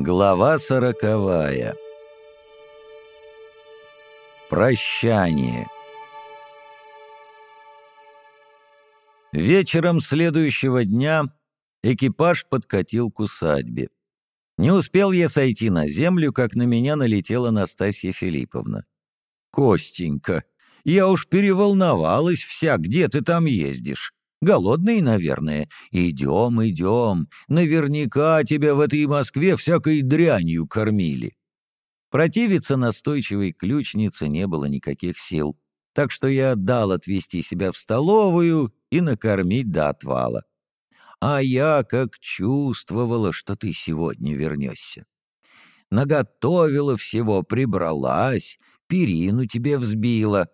Глава сороковая. Прощание. Вечером следующего дня экипаж подкатил к усадьбе. Не успел я сойти на землю, как на меня налетела Настасья Филипповна. «Костенька, я уж переволновалась вся, где ты там ездишь? Голодный, наверное. Идем, идем. Наверняка тебя в этой Москве всякой дрянью кормили. Противиться настойчивой ключнице не было никаких сил, так что я отдал отвезти себя в столовую и накормить до отвала. А я как чувствовала, что ты сегодня вернешься. Наготовила всего, прибралась, перину тебе взбила.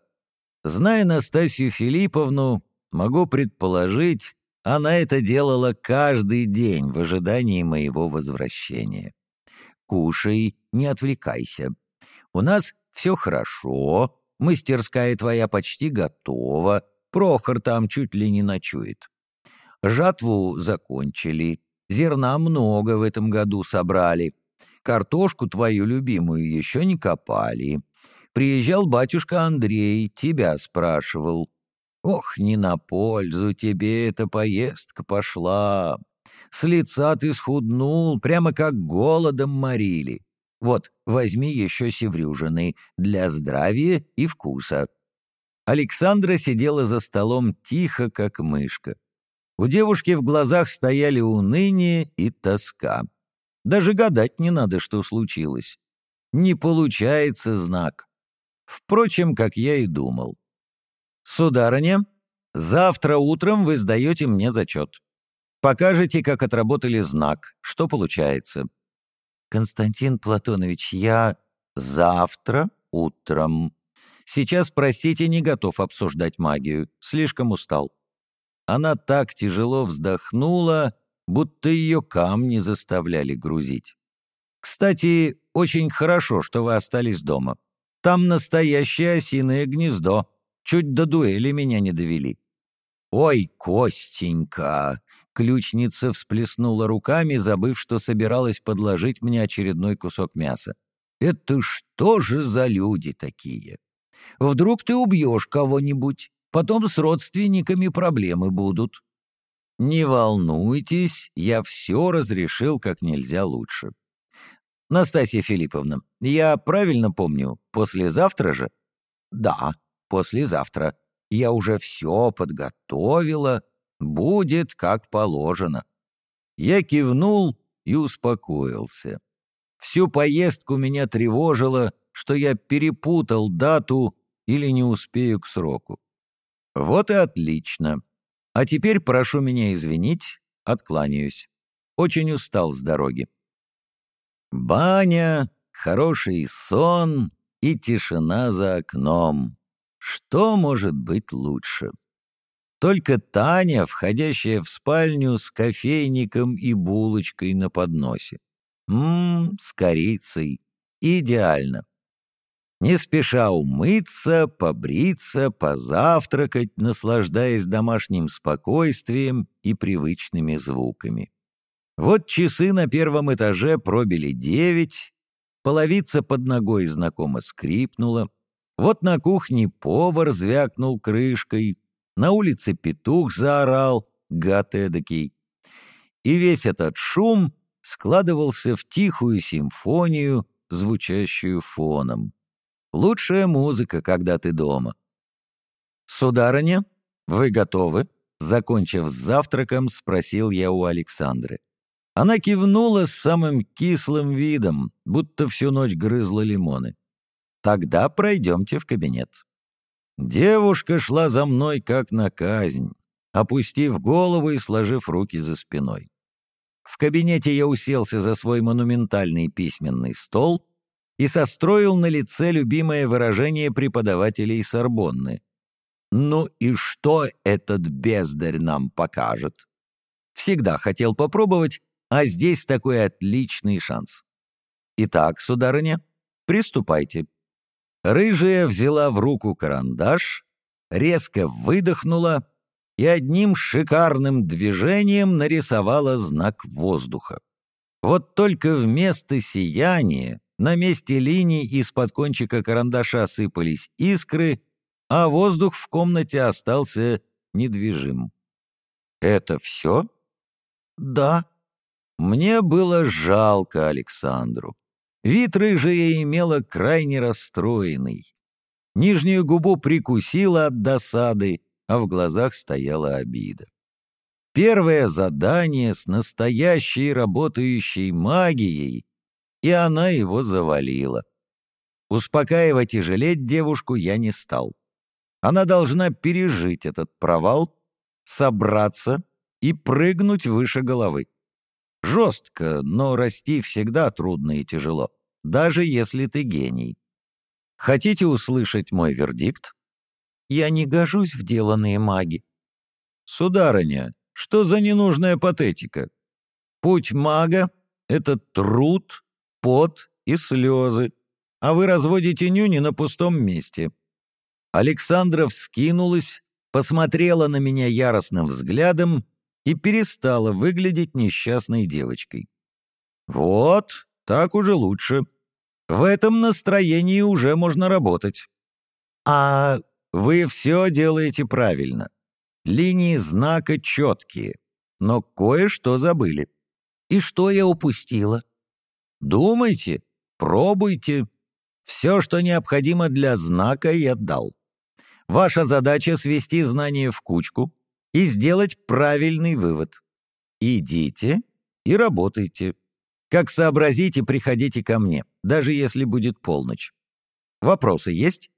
Зная Настасью Филипповну, Могу предположить, она это делала каждый день в ожидании моего возвращения. Кушай, не отвлекайся. У нас все хорошо, мастерская твоя почти готова, Прохор там чуть ли не ночует. Жатву закончили, зерна много в этом году собрали. Картошку твою любимую еще не копали. Приезжал батюшка Андрей, тебя спрашивал. Ох, не на пользу тебе эта поездка пошла. С лица ты схуднул, прямо как голодом морили. Вот, возьми еще севрюжины для здравия и вкуса». Александра сидела за столом тихо, как мышка. У девушки в глазах стояли уныние и тоска. Даже гадать не надо, что случилось. Не получается знак. Впрочем, как я и думал. «Сударыня, завтра утром вы сдаете мне зачет. Покажете, как отработали знак, что получается». «Константин Платонович, я завтра утром. Сейчас, простите, не готов обсуждать магию, слишком устал». Она так тяжело вздохнула, будто ее камни заставляли грузить. «Кстати, очень хорошо, что вы остались дома. Там настоящее осиное гнездо. Чуть до дуэли меня не довели. «Ой, Костенька!» Ключница всплеснула руками, забыв, что собиралась подложить мне очередной кусок мяса. «Это что же за люди такие? Вдруг ты убьешь кого-нибудь, потом с родственниками проблемы будут». «Не волнуйтесь, я все разрешил как нельзя лучше». «Настасья Филипповна, я правильно помню, послезавтра же?» «Да, послезавтра. Я уже все подготовила, будет как положено». Я кивнул и успокоился. Всю поездку меня тревожило, что я перепутал дату или не успею к сроку. Вот и отлично. А теперь прошу меня извинить, откланяюсь. Очень устал с дороги. Баня, хороший сон и тишина за окном. Что может быть лучше? Только Таня, входящая в спальню с кофейником и булочкой на подносе. Ммм, с корицей. Идеально. Не спеша умыться, побриться, позавтракать, наслаждаясь домашним спокойствием и привычными звуками. Вот часы на первом этаже пробили девять, половица под ногой знакомо скрипнула, вот на кухне повар звякнул крышкой, на улице петух заорал, гад эдакий. И весь этот шум складывался в тихую симфонию, звучащую фоном. Лучшая музыка, когда ты дома. «Сударыня, вы готовы?» Закончив с завтраком, спросил я у Александры. Она кивнула с самым кислым видом, будто всю ночь грызла лимоны. Тогда пройдемте в кабинет». Девушка шла за мной как на казнь, опустив голову и сложив руки за спиной. В кабинете я уселся за свой монументальный письменный стол и состроил на лице любимое выражение преподавателей Сорбонны. «Ну и что этот бездарь нам покажет?» Всегда хотел попробовать, а здесь такой отличный шанс. Итак, сударыня, приступайте. Рыжая взяла в руку карандаш, резко выдохнула и одним шикарным движением нарисовала знак воздуха. Вот только вместо сияния на месте линий из-под кончика карандаша сыпались искры, а воздух в комнате остался недвижим. «Это все?» «Да». Мне было жалко Александру. Вид рыжая имела крайне расстроенный. Нижнюю губу прикусила от досады, а в глазах стояла обида. Первое задание с настоящей работающей магией, и она его завалила. Успокаивать и жалеть девушку я не стал. Она должна пережить этот провал, собраться и прыгнуть выше головы. Жестко, но расти всегда трудно и тяжело, даже если ты гений. Хотите услышать мой вердикт? Я не гожусь в деланные маги. Сударыня, что за ненужная патетика? Путь мага — это труд, пот и слезы, а вы разводите нюни на пустом месте. Александра вскинулась, посмотрела на меня яростным взглядом и перестала выглядеть несчастной девочкой. «Вот, так уже лучше. В этом настроении уже можно работать». «А вы все делаете правильно. Линии знака четкие, но кое-что забыли. И что я упустила? Думайте, пробуйте. Все, что необходимо для знака, я дал. Ваша задача — свести знания в кучку и сделать правильный вывод. Идите и работайте. Как сообразите, приходите ко мне, даже если будет полночь. Вопросы есть?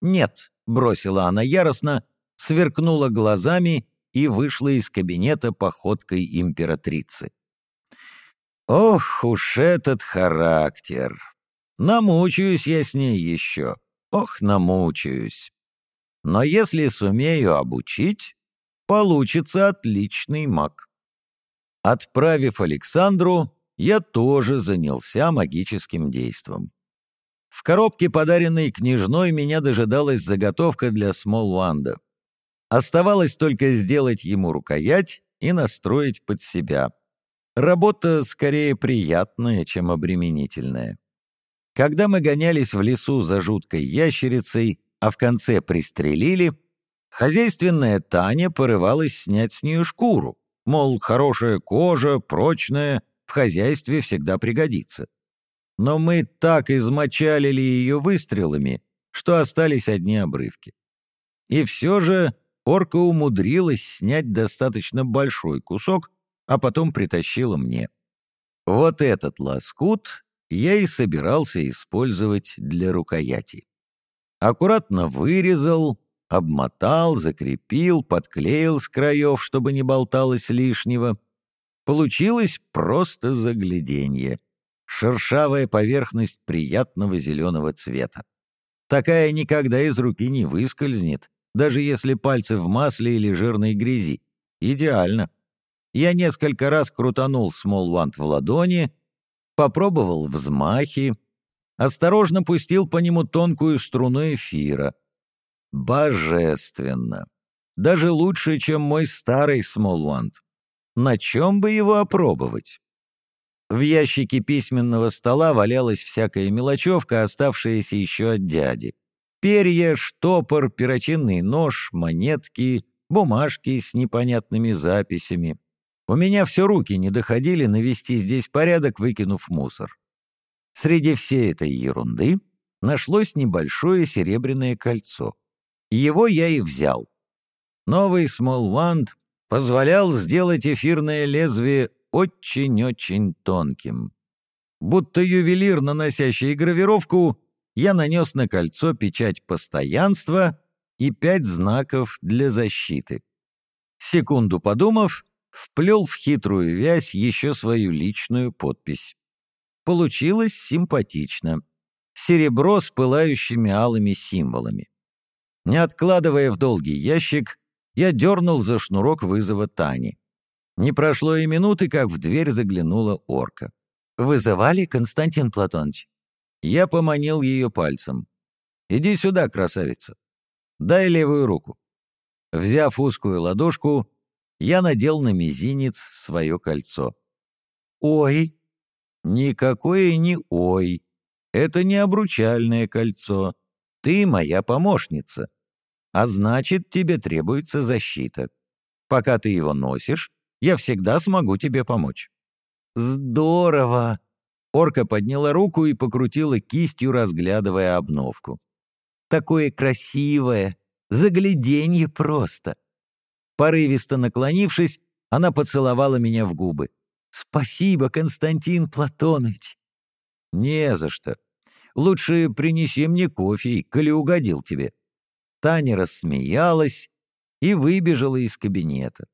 Нет, бросила она яростно, сверкнула глазами и вышла из кабинета походкой императрицы. Ох уж этот характер! Намучаюсь я с ней еще. Ох, намучаюсь. Но если сумею обучить, получится отличный маг. Отправив Александру, я тоже занялся магическим действом. В коробке, подаренной княжной, меня дожидалась заготовка для Смолванда. Оставалось только сделать ему рукоять и настроить под себя. Работа скорее приятная, чем обременительная. Когда мы гонялись в лесу за жуткой ящерицей, а в конце пристрелили, хозяйственная Таня порывалась снять с нее шкуру, мол, хорошая кожа, прочная, в хозяйстве всегда пригодится. Но мы так измочалили ее выстрелами, что остались одни обрывки. И все же орка умудрилась снять достаточно большой кусок, а потом притащила мне. Вот этот лоскут я и собирался использовать для рукояти. Аккуратно вырезал, обмотал, закрепил, подклеил с краев, чтобы не болталось лишнего. Получилось просто загляденье. Шершавая поверхность приятного зеленого цвета. Такая никогда из руки не выскользнет, даже если пальцы в масле или жирной грязи. Идеально. Я несколько раз крутанул смолвант в ладони, попробовал взмахи, осторожно пустил по нему тонкую струну эфира. Божественно! Даже лучше, чем мой старый смолвант. На чем бы его опробовать? В ящике письменного стола валялась всякая мелочевка, оставшаяся еще от дяди. Перья, штопор, перочинный нож, монетки, бумажки с непонятными записями. У меня все руки не доходили навести здесь порядок, выкинув мусор. Среди всей этой ерунды нашлось небольшое серебряное кольцо. Его я и взял. Новый Смолванд позволял сделать эфирное лезвие очень-очень тонким. Будто ювелир, наносящий гравировку, я нанес на кольцо печать постоянства и пять знаков для защиты. Секунду подумав, вплел в хитрую вязь еще свою личную подпись. Получилось симпатично. Серебро с пылающими алыми символами. Не откладывая в долгий ящик, я дернул за шнурок вызова Тани. Не прошло и минуты, как в дверь заглянула орка. «Вызывали, Константин Платонович?» Я поманил ее пальцем. «Иди сюда, красавица. Дай левую руку». Взяв узкую ладошку, я надел на мизинец свое кольцо. «Ой!» Никакое не «ой». Это не обручальное кольцо. Ты моя помощница. А значит, тебе требуется защита. Пока ты его носишь, я всегда смогу тебе помочь». «Здорово!» Орка подняла руку и покрутила кистью, разглядывая обновку. «Такое красивое! Загляденье просто!» Порывисто наклонившись, она поцеловала меня в губы. «Спасибо, Константин Платоныч!» «Не за что. Лучше принеси мне кофе, коли угодил тебе». Таня рассмеялась и выбежала из кабинета.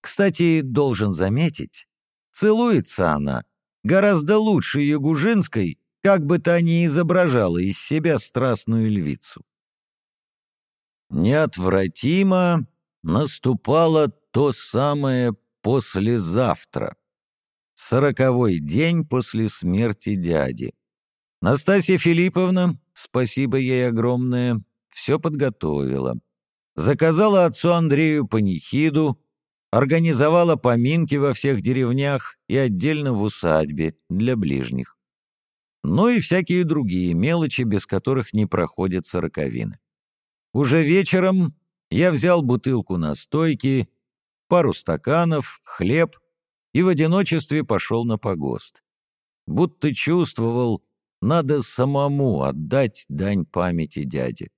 Кстати, должен заметить, целуется она гораздо лучше Ягужинской, как бы та ни изображала из себя страстную львицу. Неотвратимо наступало то самое послезавтра. Сороковой день после смерти дяди. Настасья Филипповна, спасибо ей огромное, все подготовила. Заказала отцу Андрею панихиду, организовала поминки во всех деревнях и отдельно в усадьбе для ближних. Ну и всякие другие мелочи, без которых не проходят сороковины. Уже вечером я взял бутылку настойки, пару стаканов, хлеб и в одиночестве пошел на погост. Будто чувствовал, надо самому отдать дань памяти дяде.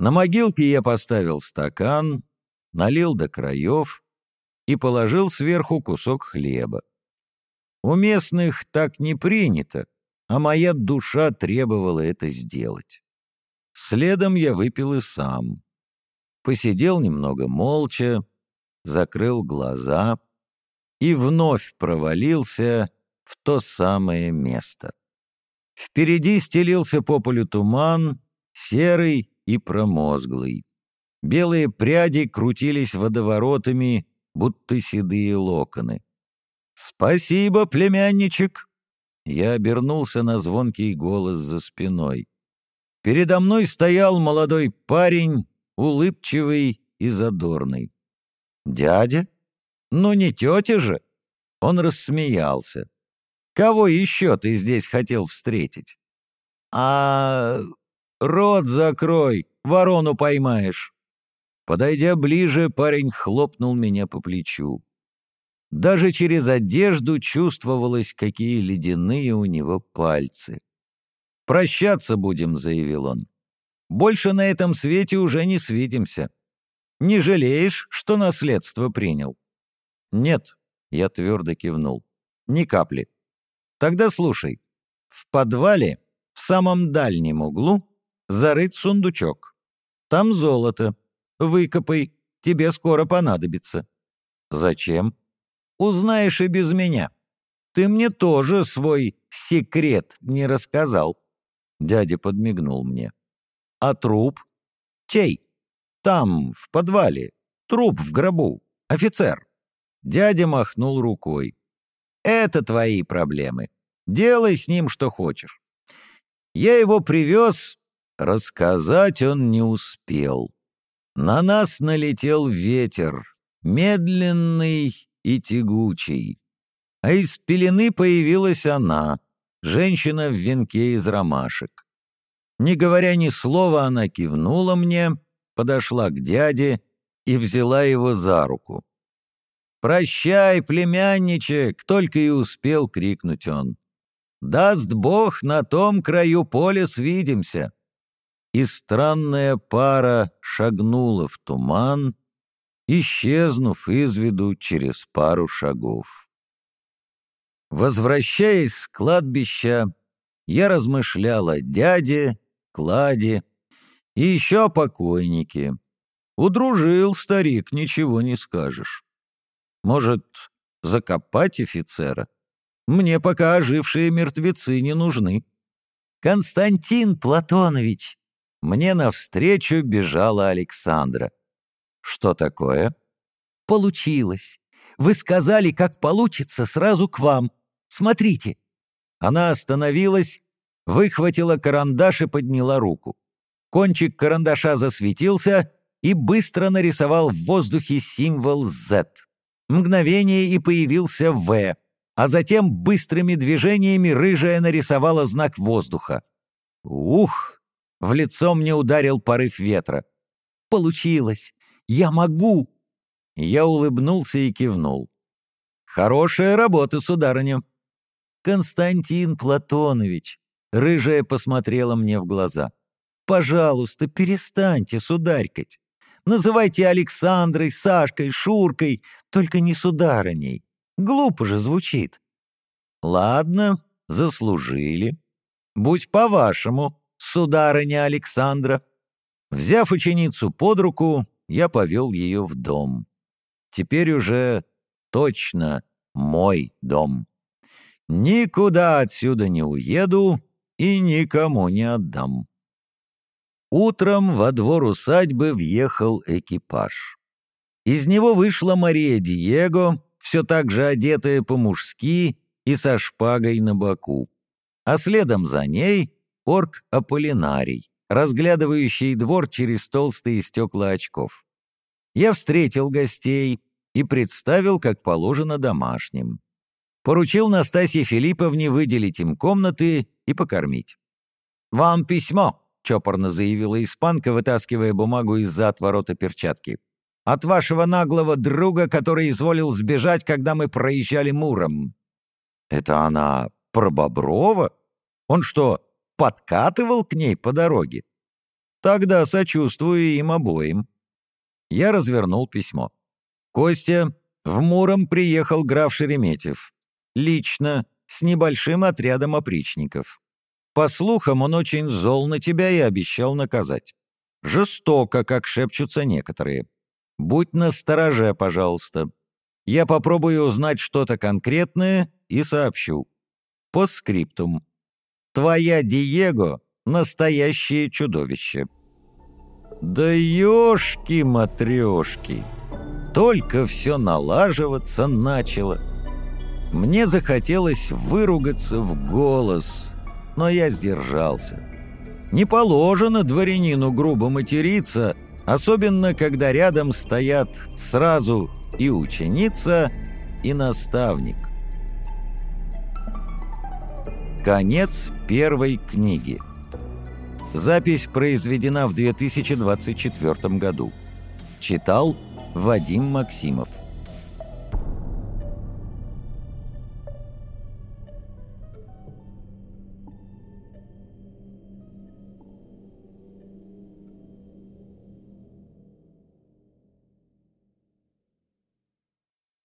На могилке я поставил стакан, налил до краев и положил сверху кусок хлеба. У местных так не принято, а моя душа требовала это сделать. Следом я выпил и сам. Посидел немного молча, закрыл глаза и вновь провалился в то самое место. Впереди стелился по полю туман, серый и промозглый. Белые пряди крутились водоворотами, будто седые локоны. «Спасибо, племянничек!» Я обернулся на звонкий голос за спиной. Передо мной стоял молодой парень, улыбчивый и задорный. «Дядя? Ну не тетя же!» Он рассмеялся. «Кого еще ты здесь хотел встретить?» «А... рот закрой, ворону поймаешь!» Подойдя ближе, парень хлопнул меня по плечу. Даже через одежду чувствовалось, какие ледяные у него пальцы. «Прощаться будем», — заявил он. «Больше на этом свете уже не свидимся. Не жалеешь, что наследство принял?» «Нет», — я твердо кивнул. «Ни капли. Тогда слушай. В подвале, в самом дальнем углу, зарыт сундучок. Там золото. Выкопай, тебе скоро понадобится». «Зачем?» «Узнаешь и без меня. Ты мне тоже свой секрет не рассказал». Дядя подмигнул мне. «А труп?» «Чей?» «Там, в подвале. Труп в гробу. Офицер». Дядя махнул рукой. «Это твои проблемы. Делай с ним, что хочешь». Я его привез, рассказать он не успел. На нас налетел ветер, медленный и тягучий. А из пелены появилась она, женщина в венке из ромашек. Не говоря ни слова, она кивнула мне, подошла к дяде и взяла его за руку. «Прощай, племянничек!» — только и успел крикнуть он. «Даст Бог, на том краю поля свидимся!» И странная пара шагнула в туман, исчезнув из виду через пару шагов. Возвращаясь с кладбища, я размышлял о дяде, кладе и еще покойнике. Удружил старик, ничего не скажешь. Может, закопать офицера? Мне пока ожившие мертвецы не нужны. Константин Платонович, мне навстречу бежала Александра. «Что такое?» «Получилось. Вы сказали, как получится, сразу к вам. Смотрите». Она остановилась, выхватила карандаш и подняла руку. Кончик карандаша засветился и быстро нарисовал в воздухе символ Z. Мгновение и появился В, а затем быстрыми движениями рыжая нарисовала знак воздуха. Ух! В лицо мне ударил порыв ветра. Получилось! Я могу! Я улыбнулся и кивнул. Хорошая работа, сударыня. Константин Платонович, рыжая посмотрела мне в глаза. Пожалуйста, перестаньте сударькать. Называйте Александрой, Сашкой, Шуркой, только не сударыней. Глупо же звучит. Ладно, заслужили. Будь по-вашему, сударыня Александра. Взяв ученицу под руку, я повел ее в дом. Теперь уже точно мой дом. Никуда отсюда не уеду и никому не отдам. Утром во двор усадьбы въехал экипаж. Из него вышла Мария Диего, все так же одетая по-мужски и со шпагой на боку. А следом за ней орк Аполлинарий, разглядывающий двор через толстые стекла очков. Я встретил гостей, и представил, как положено домашним. Поручил Настасье Филипповне выделить им комнаты и покормить. «Вам письмо», — чопорно заявила испанка, вытаскивая бумагу из-за отворота перчатки. «От вашего наглого друга, который изволил сбежать, когда мы проезжали Муром». «Это она про Боброва? Он что, подкатывал к ней по дороге?» «Тогда сочувствую им обоим». Я развернул письмо. Костя, в Муром приехал граф Шереметьев. Лично, с небольшим отрядом опричников. По слухам, он очень зол на тебя и обещал наказать. Жестоко, как шепчутся некоторые. Будь настороже, пожалуйста. Я попробую узнать что-то конкретное и сообщу. По скриптум. Твоя Диего — настоящее чудовище. Да ёшки-матрёшки! Только все налаживаться начало. Мне захотелось выругаться в голос, но я сдержался. Не положено дворянину грубо материться, особенно когда рядом стоят сразу и ученица, и наставник. Конец первой книги. Запись произведена в 2024 году. Читал Вадим Максимов